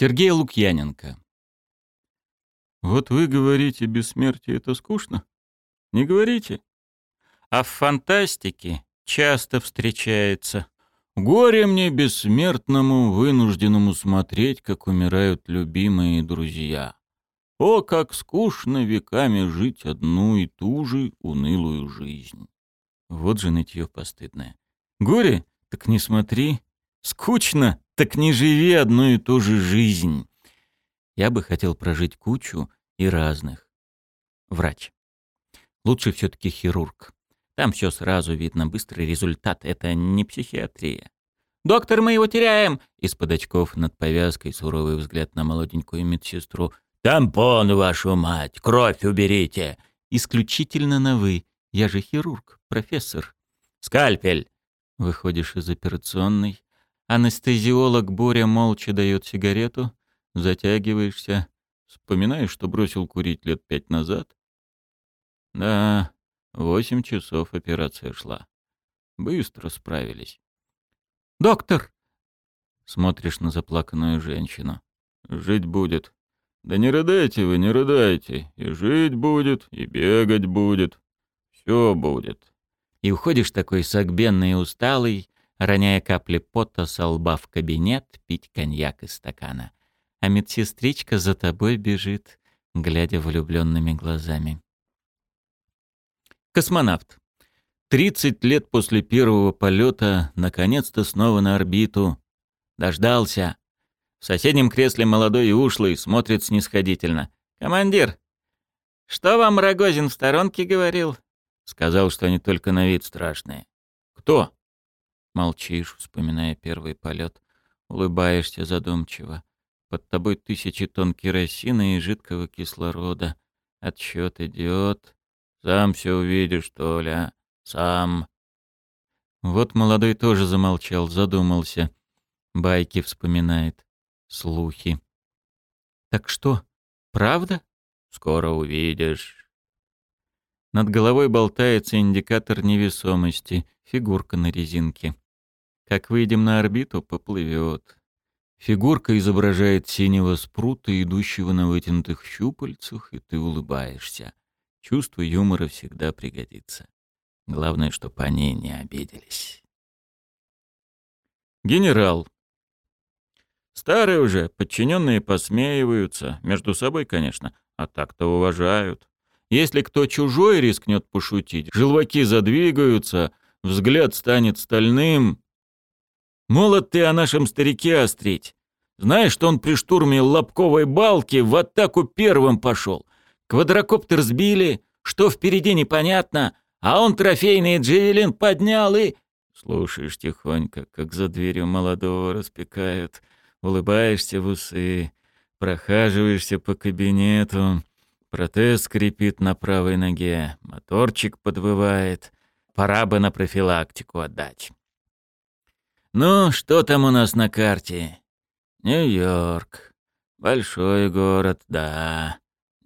Сергей Лукьяненко. Вот вы говорите, бессмертие — это скучно? Не говорите? А в фантастике часто встречается. Горе мне бессмертному, вынужденному смотреть, как умирают любимые друзья. О, как скучно веками жить одну и ту же унылую жизнь. Вот же нытье постыдное. Горе? Так не смотри. Скучно? Так не живи одну и ту же жизнь. Я бы хотел прожить кучу и разных. Врач. Лучше все-таки хирург. Там все сразу видно, быстрый результат. Это не психиатрия. «Доктор, мы его теряем!» Из-под очков над повязкой суровый взгляд на молоденькую медсестру. «Тампон, вашу мать! Кровь уберите!» «Исключительно на «вы». Я же хирург, профессор». «Скальпель!» Выходишь из операционной. Анестезиолог Боря молча дает сигарету. Затягиваешься. Вспоминаешь, что бросил курить лет пять назад. Да, Восемь часов операция шла. Быстро справились. «Доктор!» Смотришь на заплаканную женщину. «Жить будет». «Да не рыдайте вы, не рыдайте. И жить будет, и бегать будет. Все будет». И уходишь такой согбенный и усталый, роняя капли пота со лба в кабинет, пить коньяк из стакана. А медсестричка за тобой бежит, глядя влюбленными глазами. Космонавт. 30 лет после первого полета, наконец-то снова на орбиту. Дождался. В соседнем кресле молодой и ушлый смотрит снисходительно. «Командир, что вам Рогозин в сторонке говорил?» Сказал, что они только на вид страшные. «Кто?» Молчишь, вспоминая первый полет. Улыбаешься задумчиво. Под тобой тысячи тонн керосина и жидкого кислорода. Отсчет идет. Сам все увидишь, Толя, сам. Вот молодой тоже замолчал, задумался. Байки вспоминает. Слухи. Так что, правда? Скоро увидишь. Над головой болтается индикатор невесомости, фигурка на резинке. Как выйдем на орбиту, поплывет. Фигурка изображает синего спрута, идущего на вытянутых щупальцах, и ты улыбаешься. Чувство юмора всегда пригодится. Главное, чтобы они не обиделись. Генерал. Старые уже, подчиненные посмеиваются, между собой, конечно, а так-то уважают. Если кто чужой рискнет пошутить, желваки задвигаются, взгляд станет стальным. Молод ты о нашем старике острить. Знаешь, что он при штурме Лобковой балки в атаку первым пошел — Квадрокоптер сбили, что впереди непонятно, а он трофейный джевелин поднял и... Слушаешь тихонько, как за дверью молодого распекают, улыбаешься в усы, прохаживаешься по кабинету, протез скрипит на правой ноге, моторчик подвывает, пора бы на профилактику отдать. Ну, что там у нас на карте? Нью-Йорк. Большой город, да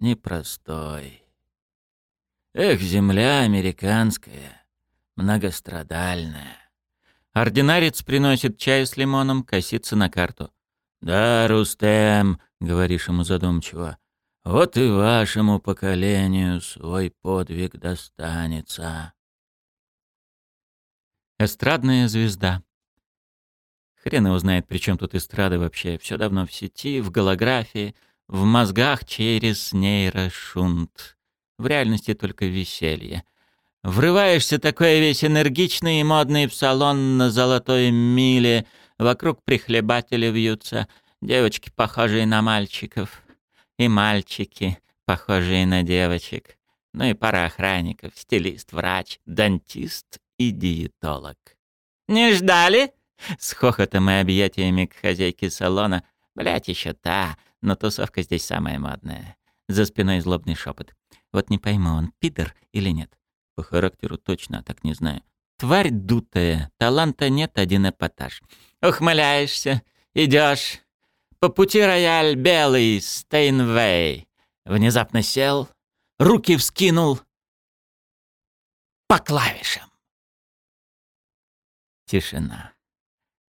непростой. Эх, земля американская, многострадальная. Ординарец приносит чай с лимоном, косится на карту. «Да, Рустем», — говоришь ему задумчиво, — «вот и вашему поколению свой подвиг достанется». Эстрадная звезда. Хрен его знает, при чем тут эстрада вообще. Все давно в сети, в голографии — в мозгах через нейрошунт. В реальности только веселье. Врываешься такой весь энергичный и модный в салон на золотой миле. Вокруг прихлебатели вьются. Девочки, похожие на мальчиков. И мальчики, похожие на девочек. Ну и пара охранников, стилист, врач, дантист и диетолог. «Не ждали?» С хохотом и объятиями к хозяйке салона. Блять, еще та, но тусовка здесь самая модная. За спиной злобный шепот. Вот не пойму, он пидор или нет. По характеру точно, так не знаю. Тварь дутая, таланта нет, один эпатаж. Ухмыляешься, идешь. По пути рояль белый, Стейнвей. Внезапно сел, руки вскинул. По клавишам. Тишина.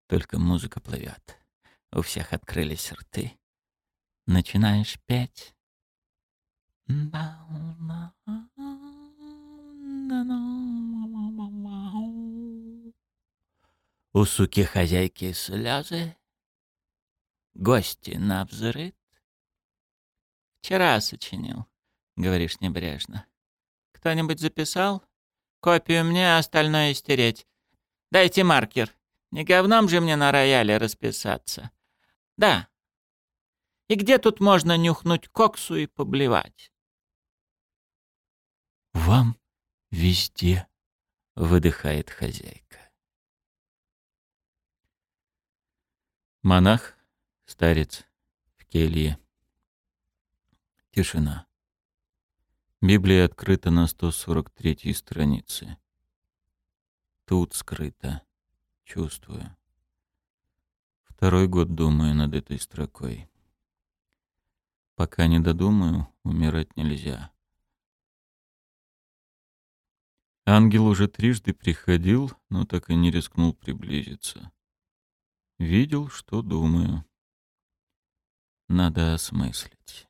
Только музыка плывет. У всех открылись рты начинаешь петь. У суки хозяйки слезы, гости на взрыв. Вчера сочинил, говоришь небрежно. Кто-нибудь записал? Копию мне, а остальное стереть. Дайте маркер. Не говном же мне на рояле расписаться. Да. И где тут можно нюхнуть коксу и поблевать? Вам везде, выдыхает хозяйка. Монах, старец, в келье. Тишина. Библия открыта на 143 странице. Тут скрыто. Чувствую. Второй год думаю над этой строкой. Пока не додумаю, умирать нельзя. Ангел уже трижды приходил, но так и не рискнул приблизиться. Видел, что думаю. Надо осмыслить.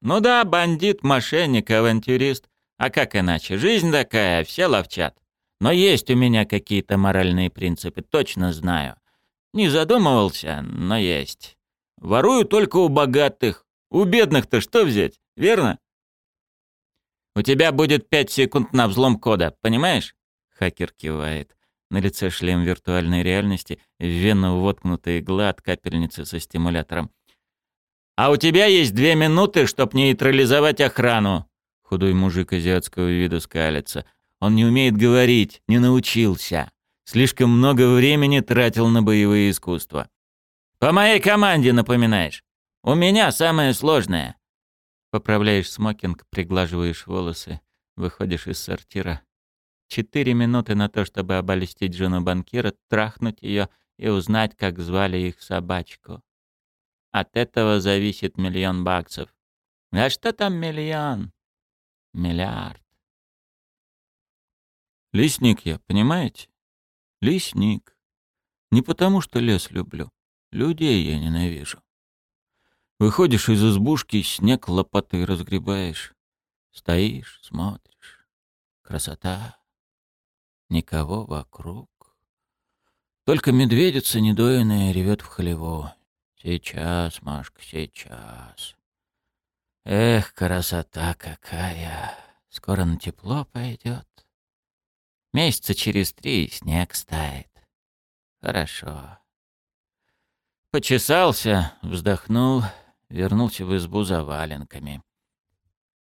Ну да, бандит, мошенник, авантюрист. А как иначе? Жизнь такая, все ловчат. Но есть у меня какие-то моральные принципы, точно знаю. Не задумывался, но есть. Ворую только у богатых. У бедных-то что взять, верно? У тебя будет пять секунд на взлом кода, понимаешь? Хакер кивает. На лице шлем виртуальной реальности, в вену воткнута игла от капельницы со стимулятором. «А у тебя есть две минуты, чтобы нейтрализовать охрану!» Худой мужик азиатского вида скалится. Он не умеет говорить, не научился. Слишком много времени тратил на боевые искусства. «По моей команде напоминаешь. У меня самое сложное». Поправляешь смокинг, приглаживаешь волосы, выходишь из сортира. Четыре минуты на то, чтобы обольстить жену банкира, трахнуть ее и узнать, как звали их собачку. От этого зависит миллион баксов. А что там миллион? Миллиард. Лесник я, понимаете? Лесник. Не потому, что лес люблю. Людей я ненавижу. Выходишь из избушки, снег лопатой разгребаешь. Стоишь, смотришь. Красота. Никого вокруг. Только медведица недоенная ревет в хлево. Сейчас, Машка, сейчас. Эх, красота какая. Скоро на тепло пойдет. Месяца через три снег стает. Хорошо. Почесался, вздохнул, вернулся в избу за валенками.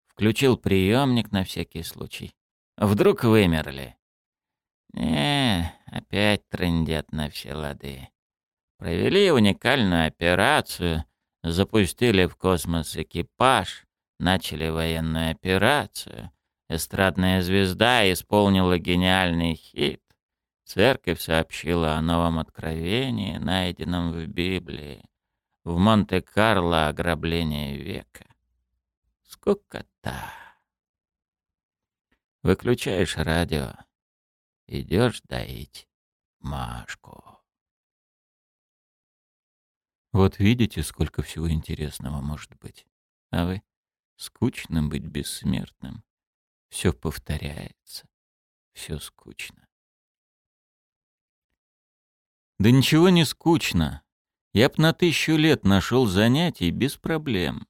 Включил приемник на всякий случай. Вдруг вымерли. Не, опять трындят на все лады. Провели уникальную операцию, запустили в космос экипаж, начали военную операцию. Эстрадная звезда исполнила гениальный хит. Церковь сообщила о новом откровении, найденном в Библии. В Монте-Карло ограбление века. Скукота. Выключаешь радио. Идешь доить Машку. Вот видите, сколько всего интересного может быть. А вы? Скучно быть бессмертным. Все повторяется. Все скучно. Да ничего не скучно. Я б на тысячу лет нашел занятий без проблем.